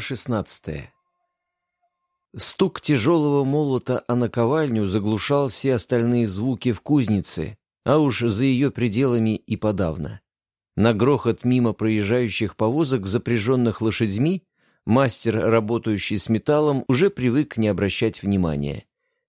Глава 16 Стук тяжелого молота о наковальню заглушал все остальные звуки в кузнице, а уж за ее пределами и подавно. На грохот мимо проезжающих повозок, запряженных лошадьми, мастер, работающий с металлом, уже привык не обращать внимания.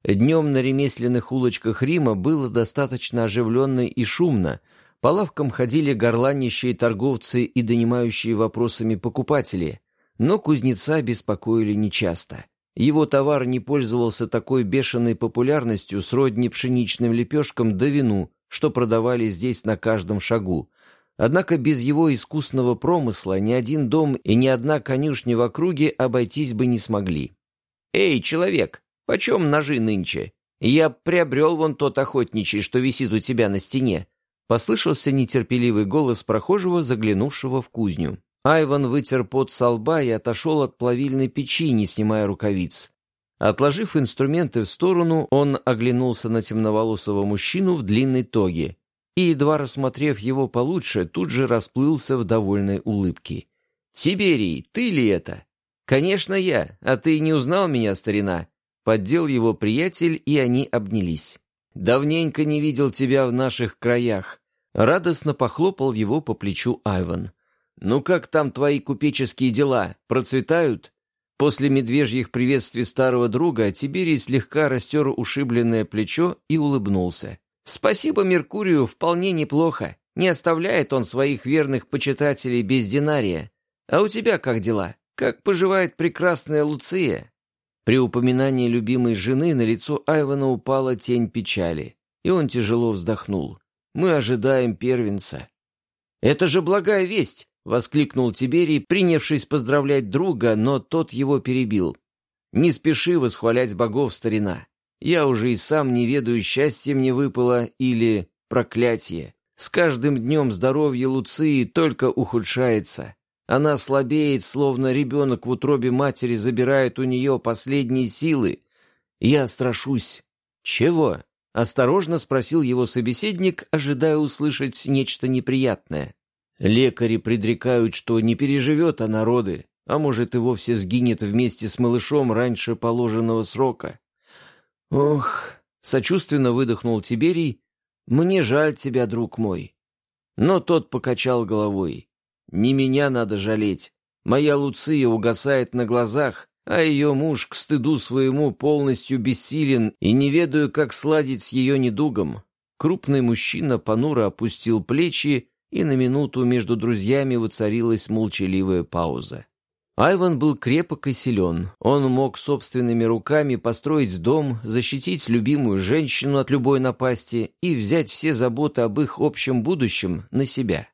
Днем на ремесленных улочках Рима было достаточно оживленно и шумно, по лавкам ходили горланищие торговцы и донимающие вопросами покупатели – но кузнеца беспокоили нечасто. Его товар не пользовался такой бешеной популярностью сродни пшеничным лепешкам да вину, что продавали здесь на каждом шагу. Однако без его искусного промысла ни один дом и ни одна конюшня в округе обойтись бы не смогли. «Эй, человек, почем ножи нынче? Я приобрел вон тот охотничий, что висит у тебя на стене», послышался нетерпеливый голос прохожего, заглянувшего в кузню. Айван вытер пот со лба и отошел от плавильной печи, не снимая рукавиц. Отложив инструменты в сторону, он оглянулся на темноволосого мужчину в длинной тоге и, едва рассмотрев его получше, тут же расплылся в довольной улыбке. «Тиберий, ты ли это?» «Конечно я, а ты не узнал меня, старина?» Поддел его приятель, и они обнялись. «Давненько не видел тебя в наших краях». Радостно похлопал его по плечу Айван. «Ну как там твои купеческие дела? Процветают?» После медвежьих приветствий старого друга Тиберий слегка растер ушибленное плечо и улыбнулся. «Спасибо Меркурию, вполне неплохо. Не оставляет он своих верных почитателей без динария. А у тебя как дела? Как поживает прекрасная Луция?» При упоминании любимой жены на лицо Айвана упала тень печали, и он тяжело вздохнул. «Мы ожидаем первенца». «Это же благая весть! — воскликнул Тиберий, принявшись поздравлять друга, но тот его перебил. «Не спеши восхвалять богов, старина. Я уже и сам не ведаю, счастье мне выпало или проклятие. С каждым днем здоровье Луции только ухудшается. Она слабеет, словно ребенок в утробе матери забирает у нее последние силы. Я страшусь». «Чего?» — осторожно спросил его собеседник, ожидая услышать нечто неприятное. Лекари предрекают, что не переживет она роды, а может и вовсе сгинет вместе с малышом раньше положенного срока. Ох, сочувственно выдохнул Тиберий, мне жаль тебя, друг мой. Но тот покачал головой. Не меня надо жалеть. Моя Луция угасает на глазах, а ее муж к стыду своему полностью бессилен и не ведаю, как сладить с ее недугом. Крупный мужчина понуро опустил плечи и на минуту между друзьями воцарилась молчаливая пауза. Айван был крепок и силен. Он мог собственными руками построить дом, защитить любимую женщину от любой напасти и взять все заботы об их общем будущем на себя.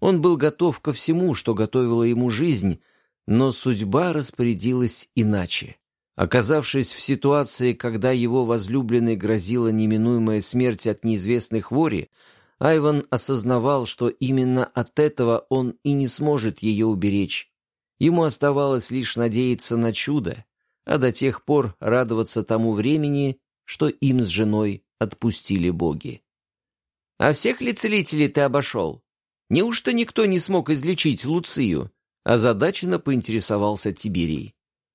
Он был готов ко всему, что готовила ему жизнь, но судьба распорядилась иначе. Оказавшись в ситуации, когда его возлюбленной грозила неминуемая смерть от неизвестной хвори, Айван осознавал, что именно от этого он и не сможет ее уберечь. Ему оставалось лишь надеяться на чудо, а до тех пор радоваться тому времени, что им с женой отпустили боги. «А всех ли целителей ты обошел? Неужто никто не смог излечить Луцию?» Озадаченно поинтересовался Тиберий.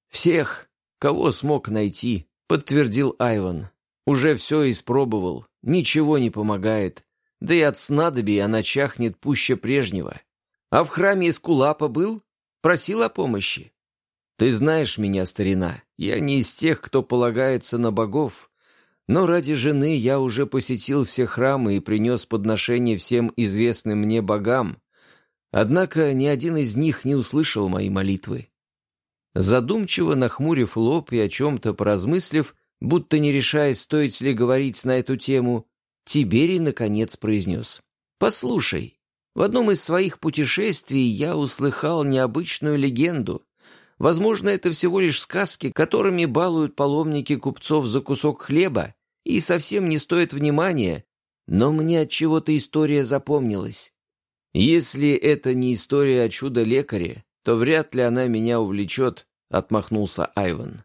«Всех, кого смог найти», — подтвердил Айван. «Уже все испробовал, ничего не помогает. Да и от снадобий она чахнет пуще прежнего. А в храме Эскулапа был? Просил о помощи? Ты знаешь меня, старина, я не из тех, кто полагается на богов, но ради жены я уже посетил все храмы и принес подношение всем известным мне богам. Однако ни один из них не услышал мои молитвы. Задумчиво нахмурив лоб и о чем-то поразмыслив, будто не решаясь, стоит ли говорить на эту тему, Тиберий, наконец, произнес. «Послушай, в одном из своих путешествий я услыхал необычную легенду. Возможно, это всего лишь сказки, которыми балуют паломники купцов за кусок хлеба, и совсем не стоит внимания, но мне от чего-то история запомнилась. Если это не история о чудо-лекаре, то вряд ли она меня увлечет», — отмахнулся Айван.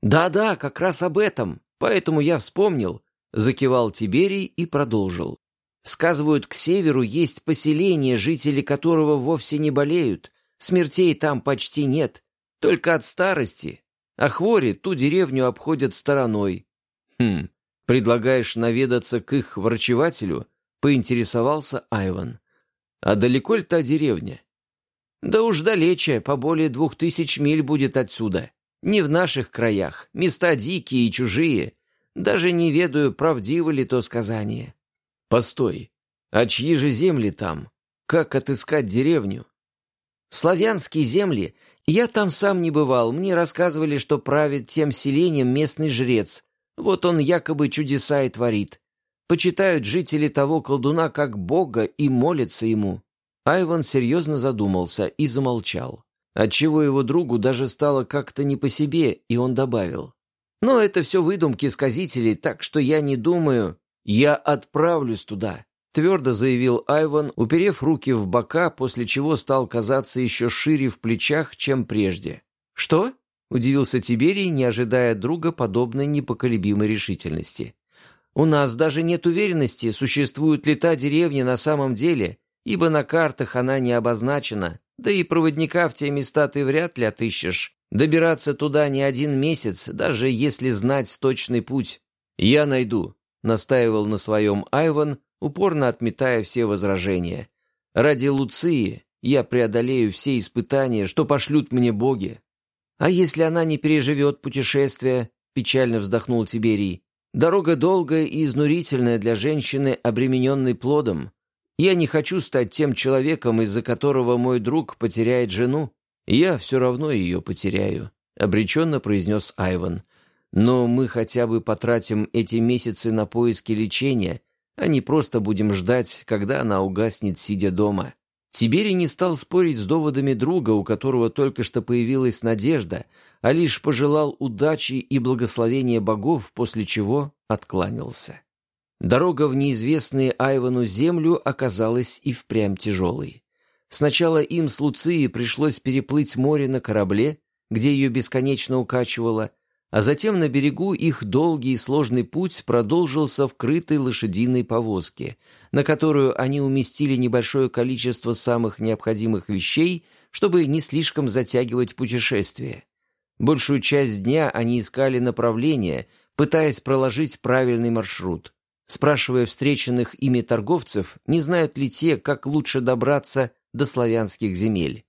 «Да-да, как раз об этом, поэтому я вспомнил, Закивал Тиберий и продолжил. Сказывают, к северу есть поселение, жители которого вовсе не болеют. Смертей там почти нет. Только от старости. А хвори ту деревню обходят стороной. Хм, предлагаешь наведаться к их врачевателю? Поинтересовался Айван. А далеко ли та деревня? Да уж далече, по более двух тысяч миль будет отсюда. Не в наших краях, места дикие и чужие. Даже не ведаю, правдиво ли то сказание. Постой, а чьи же земли там? Как отыскать деревню? Славянские земли. Я там сам не бывал. Мне рассказывали, что правит тем селением местный жрец. Вот он якобы чудеса и творит. Почитают жители того колдуна как бога и молятся ему. Айван серьезно задумался и замолчал. Отчего его другу даже стало как-то не по себе, и он добавил. «Но это все выдумки сказителей, так что я не думаю, я отправлюсь туда. Твердо заявил Айван, уперев руки в бока, после чего стал казаться еще шире в плечах, чем прежде. «Что?» – удивился Тиберий, не ожидая друга подобной непоколебимой решительности. «У нас даже нет уверенности, существует ли та деревня на самом деле, ибо на картах она не обозначена, да и проводника в те места ты вряд ли отыщешь. Добираться туда не один месяц, даже если знать точный путь. Я найду», – настаивал на своем Айван, упорно отметая все возражения. «Ради Луции я преодолею все испытания, что пошлют мне боги». «А если она не переживет путешествие?» – печально вздохнул Тиберий. «Дорога долгая и изнурительная для женщины, обремененной плодом. Я не хочу стать тем человеком, из-за которого мой друг потеряет жену. Я все равно ее потеряю», — обреченно произнес Айван. «Но мы хотя бы потратим эти месяцы на поиски лечения, а не просто будем ждать, когда она угаснет, сидя дома. Тиберий не стал спорить с доводами друга, у которого только что появилась надежда, а лишь пожелал удачи и благословения богов, после чего откланялся. Дорога в неизвестные Айвану землю оказалась и впрямь тяжелой. Сначала им с Луцией пришлось переплыть море на корабле, где ее бесконечно укачивало, а затем на берегу их долгий и сложный путь продолжился в крытой лошадиной повозке, на которую они уместили небольшое количество самых необходимых вещей, чтобы не слишком затягивать путешествие. Большую часть дня они искали направление, пытаясь проложить правильный маршрут. Спрашивая встреченных ими торговцев, не знают ли те, как лучше добраться до славянских земель.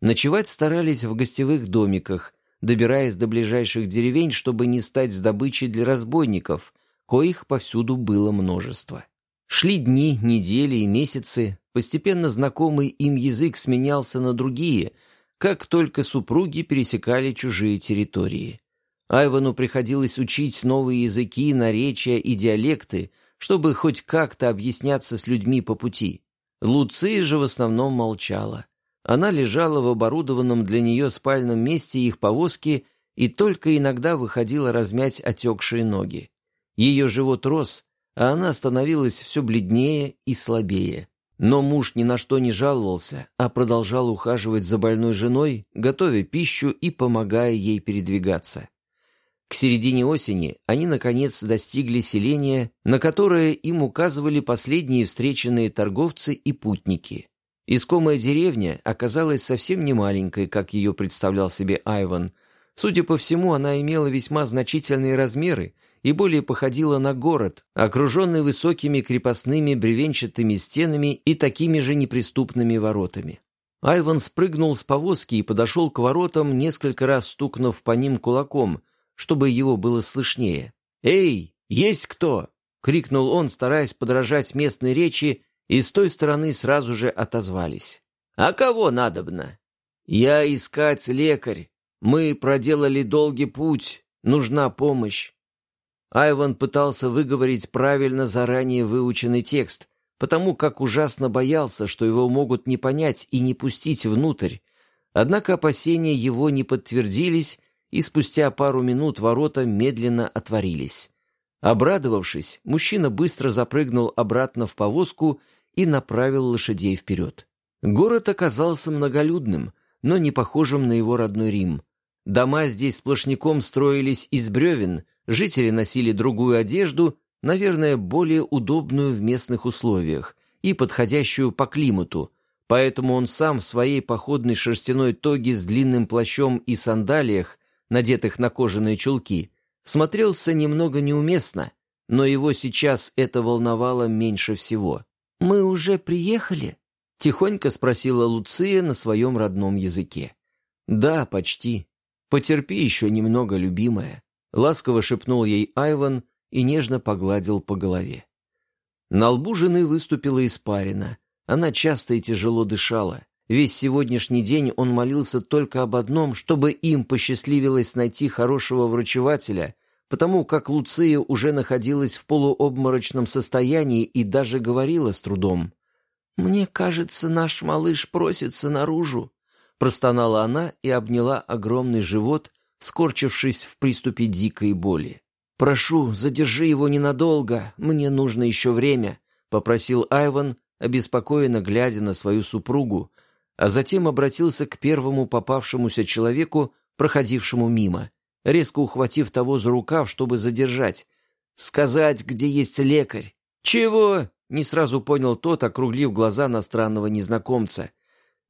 Ночевать старались в гостевых домиках – добираясь до ближайших деревень, чтобы не стать добычей для разбойников, коих повсюду было множество. Шли дни, недели и месяцы, постепенно знакомый им язык сменялся на другие, как только супруги пересекали чужие территории. Айвану приходилось учить новые языки, наречия и диалекты, чтобы хоть как-то объясняться с людьми по пути. Луция же в основном молчала. Она лежала в оборудованном для нее спальном месте их повозки и только иногда выходила размять отекшие ноги. Ее живот рос, а она становилась все бледнее и слабее. Но муж ни на что не жаловался, а продолжал ухаживать за больной женой, готовя пищу и помогая ей передвигаться. К середине осени они, наконец, достигли селения, на которое им указывали последние встреченные торговцы и путники. Искомая деревня оказалась совсем не маленькой, как ее представлял себе Айван. Судя по всему, она имела весьма значительные размеры и более походила на город, окруженный высокими крепостными бревенчатыми стенами и такими же неприступными воротами. Айван спрыгнул с повозки и подошел к воротам, несколько раз стукнув по ним кулаком, чтобы его было слышнее. «Эй, есть кто?» — крикнул он, стараясь подражать местной речи и с той стороны сразу же отозвались. «А кого надобно?» «Я искать лекарь. Мы проделали долгий путь. Нужна помощь». Айван пытался выговорить правильно заранее выученный текст, потому как ужасно боялся, что его могут не понять и не пустить внутрь. Однако опасения его не подтвердились, и спустя пару минут ворота медленно отворились. Обрадовавшись, мужчина быстро запрыгнул обратно в повозку и направил лошадей вперед. Город оказался многолюдным, но не похожим на его родной Рим. Дома здесь сплошняком строились из бревен, жители носили другую одежду, наверное, более удобную в местных условиях и подходящую по климату, Поэтому он сам в своей походной шерстяной тоге с длинным плащом и сандалиях, надетых на кожаные чулки, смотрелся немного неуместно, но его сейчас это волновало меньше всего. «Мы уже приехали?» — тихонько спросила Луция на своем родном языке. «Да, почти. Потерпи еще немного, любимая», — ласково шепнул ей Айван и нежно погладил по голове. На лбу жены выступила испарина. Она часто и тяжело дышала. Весь сегодняшний день он молился только об одном, чтобы им посчастливилось найти хорошего врачевателя, потому как Луция уже находилась в полуобморочном состоянии и даже говорила с трудом. «Мне кажется, наш малыш просится наружу», — простонала она и обняла огромный живот, скорчившись в приступе дикой боли. «Прошу, задержи его ненадолго, мне нужно еще время», — попросил Айван, обеспокоенно глядя на свою супругу, а затем обратился к первому попавшемуся человеку, проходившему мимо — резко ухватив того за рукав, чтобы задержать. «Сказать, где есть лекарь». «Чего?» — не сразу понял тот, округлив глаза на странного незнакомца.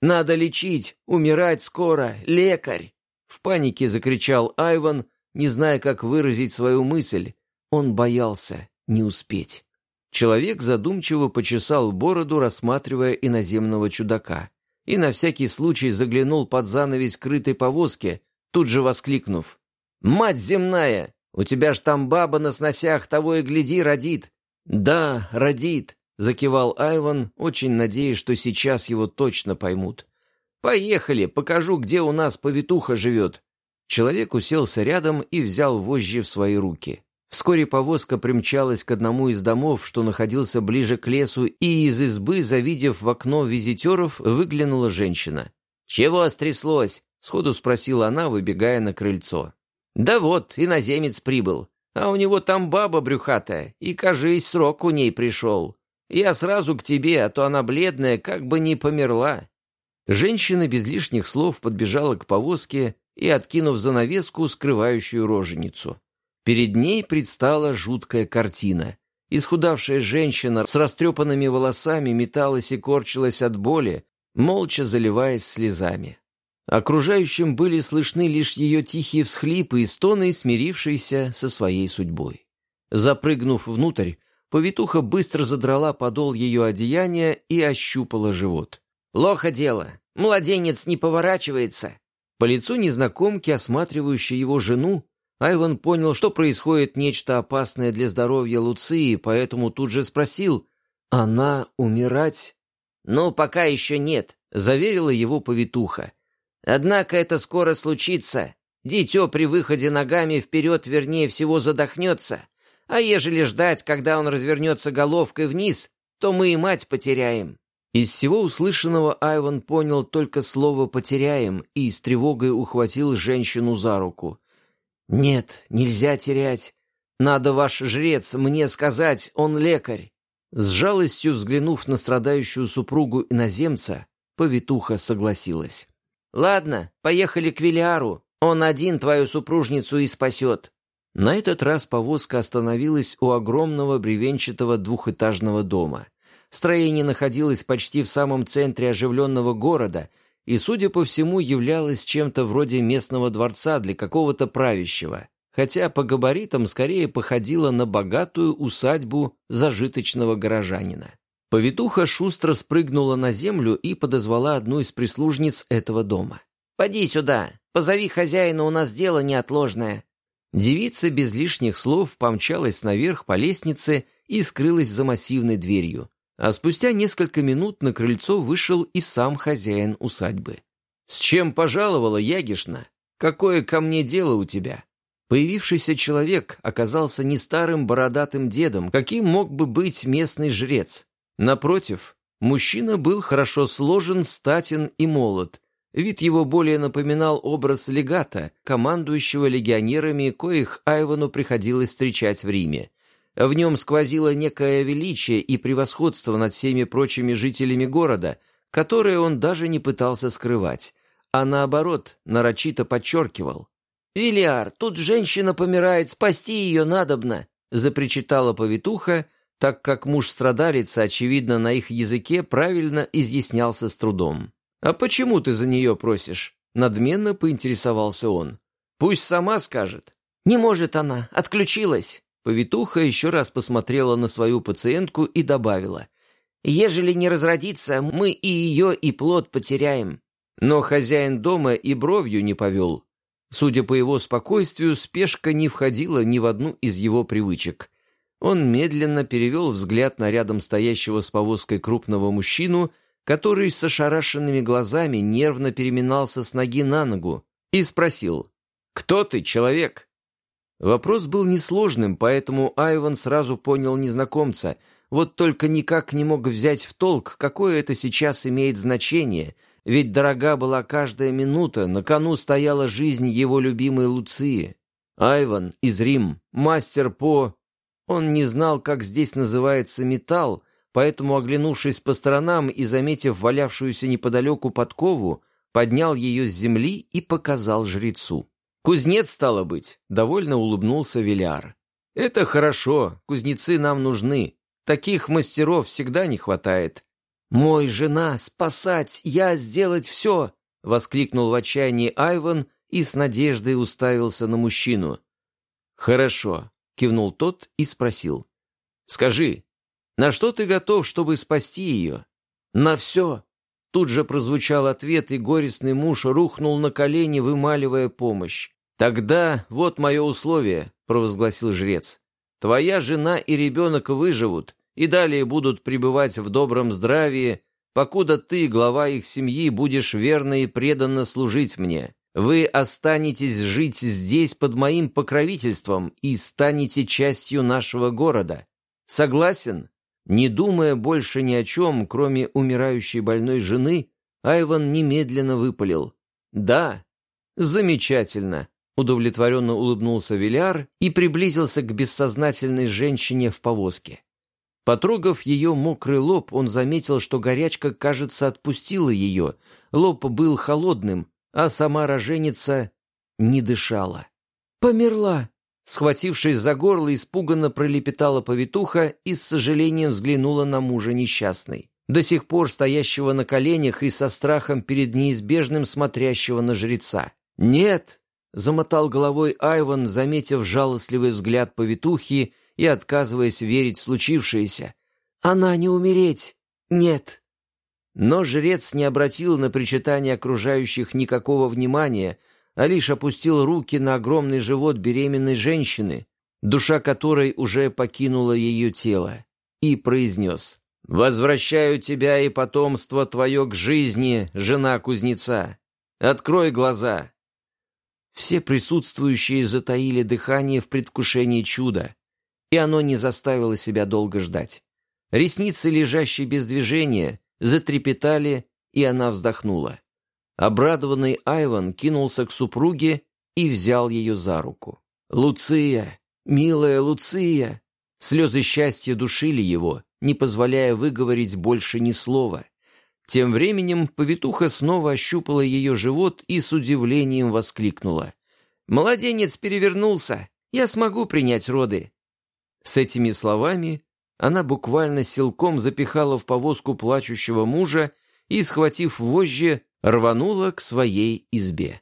«Надо лечить! Умирать скоро! Лекарь!» В панике закричал Айван, не зная, как выразить свою мысль. Он боялся не успеть. Человек задумчиво почесал бороду, рассматривая иноземного чудака, и на всякий случай заглянул под занавес крытой повозки, тут же воскликнув. «Мать земная! У тебя ж там баба на сносях, того и гляди, родит!» «Да, родит!» — закивал Айван, очень надеясь, что сейчас его точно поймут. «Поехали, покажу, где у нас повитуха живет!» Человек уселся рядом и взял вожжи в свои руки. Вскоре повозка примчалась к одному из домов, что находился ближе к лесу, и из избы, завидев в окно визитеров, выглянула женщина. «Чего стряслось?» — сходу спросила она, выбегая на крыльцо. «Да вот, иноземец прибыл, а у него там баба брюхатая, и, кажись, срок у ней пришел. Я сразу к тебе, а то она бледная, как бы не померла». Женщина без лишних слов подбежала к повозке и, откинув занавеску, скрывающую роженицу. Перед ней предстала жуткая картина. Исхудавшая женщина с растрепанными волосами металась и корчилась от боли, молча заливаясь слезами. Окружающим были слышны лишь ее тихие всхлипы и стоны, смирившиеся со своей судьбой. Запрыгнув внутрь, повитуха быстро задрала подол ее одеяния и ощупала живот. «Плохо дело. Младенец не поворачивается». По лицу незнакомки, осматривающей его жену, Айван понял, что происходит нечто опасное для здоровья Луции, поэтому тут же спросил, «Она умирать?» «Ну, пока еще нет», — заверила его повитуха. Однако это скоро случится. Дитё при выходе ногами вперед вернее всего задохнется. А ежели ждать, когда он развернется головкой вниз, то мы и мать потеряем». Из всего услышанного Айван понял только слово «потеряем» и с тревогой ухватил женщину за руку. «Нет, нельзя терять. Надо ваш жрец мне сказать, он лекарь». С жалостью взглянув на страдающую супругу иноземца, повитуха согласилась. «Ладно, поехали к Вилиару. Он один твою супружницу и спасет». На этот раз повозка остановилась у огромного бревенчатого двухэтажного дома. Строение находилось почти в самом центре оживленного города и, судя по всему, являлось чем-то вроде местного дворца для какого-то правящего, хотя по габаритам скорее походило на богатую усадьбу зажиточного горожанина. Повитуха шустро спрыгнула на землю и подозвала одну из прислужниц этого дома. «Поди сюда, позови хозяина, у нас дело неотложное». Девица без лишних слов помчалась наверх по лестнице и скрылась за массивной дверью. А спустя несколько минут на крыльцо вышел и сам хозяин усадьбы. «С чем пожаловала, Ягишна? Какое ко мне дело у тебя?» Появившийся человек оказался не старым бородатым дедом, каким мог бы быть местный жрец. Напротив, мужчина был хорошо сложен, статен и молод. Вид его более напоминал образ легата, командующего легионерами, коих Айвану приходилось встречать в Риме. В нем сквозило некое величие и превосходство над всеми прочими жителями города, которое он даже не пытался скрывать, а наоборот, нарочито подчеркивал. «Вилиар, тут женщина помирает, спасти ее надобно!» запричитала повитуха, так как муж страдалица, очевидно, на их языке правильно изъяснялся с трудом. «А почему ты за нее просишь?» Надменно поинтересовался он. «Пусть сама скажет». «Не может она, отключилась». Повитуха еще раз посмотрела на свою пациентку и добавила. «Ежели не разродится, мы и ее, и плод потеряем». Но хозяин дома и бровью не повел. Судя по его спокойствию, спешка не входила ни в одну из его привычек. Он медленно перевел взгляд на рядом стоящего с повозкой крупного мужчину, который с ошарашенными глазами нервно переминался с ноги на ногу, и спросил «Кто ты, человек?» Вопрос был несложным, поэтому Айван сразу понял незнакомца, вот только никак не мог взять в толк, какое это сейчас имеет значение, ведь дорога была каждая минута, на кону стояла жизнь его любимой Луции. Айван из Рим, мастер по... Он не знал, как здесь называется металл, поэтому, оглянувшись по сторонам и заметив валявшуюся неподалеку подкову, поднял ее с земли и показал жрецу. «Кузнец, стало быть», — довольно улыбнулся Виляр. «Это хорошо, кузнецы нам нужны. Таких мастеров всегда не хватает». «Мой жена, спасать, я сделать все!» — воскликнул в отчаянии Айван и с надеждой уставился на мужчину. «Хорошо», — кивнул тот и спросил. «Скажи, на что ты готов, чтобы спасти ее?» «На все!» Тут же прозвучал ответ, и горестный муж рухнул на колени, вымаливая помощь. «Тогда вот мое условие», — провозгласил жрец. «Твоя жена и ребенок выживут и далее будут пребывать в добром здравии, покуда ты, глава их семьи, будешь верно и преданно служить мне. Вы останетесь жить здесь под моим покровительством и станете частью нашего города. Согласен?» Не думая больше ни о чем, кроме умирающей больной жены, Айван немедленно выпалил. «Да, замечательно», — удовлетворенно улыбнулся Виляр и приблизился к бессознательной женщине в повозке. Потрогав ее мокрый лоб, он заметил, что горячка, кажется, отпустила ее. Лоб был холодным, а сама роженица не дышала. «Померла!» Схватившись за горло, испуганно пролепетала повитуха и с сожалением взглянула на мужа несчастной, до сих пор стоящего на коленях и со страхом перед неизбежным смотрящего на жреца. «Нет!» — замотал головой Айван, заметив жалостливый взгляд повитухи и отказываясь верить в случившееся. «Она не умереть! Нет!» Но жрец не обратил на причитание окружающих никакого внимания — а лишь опустил руки на огромный живот беременной женщины, душа которой уже покинула ее тело, и произнес «Возвращаю тебя и потомство твое к жизни, жена кузнеца. Открой глаза». Все присутствующие затаили дыхание в предвкушении чуда, и оно не заставило себя долго ждать. Ресницы, лежащие без движения, затрепетали, и она вздохнула. Обрадованный Айван кинулся к супруге и взял ее за руку. «Луция! Милая Луция!» Слезы счастья душили его, не позволяя выговорить больше ни слова. Тем временем повитуха снова ощупала ее живот и с удивлением воскликнула. «Младенец перевернулся! Я смогу принять роды!» С этими словами она буквально силком запихала в повозку плачущего мужа и, схватив вожжи, рванула к своей избе.